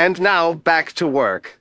And now back to work.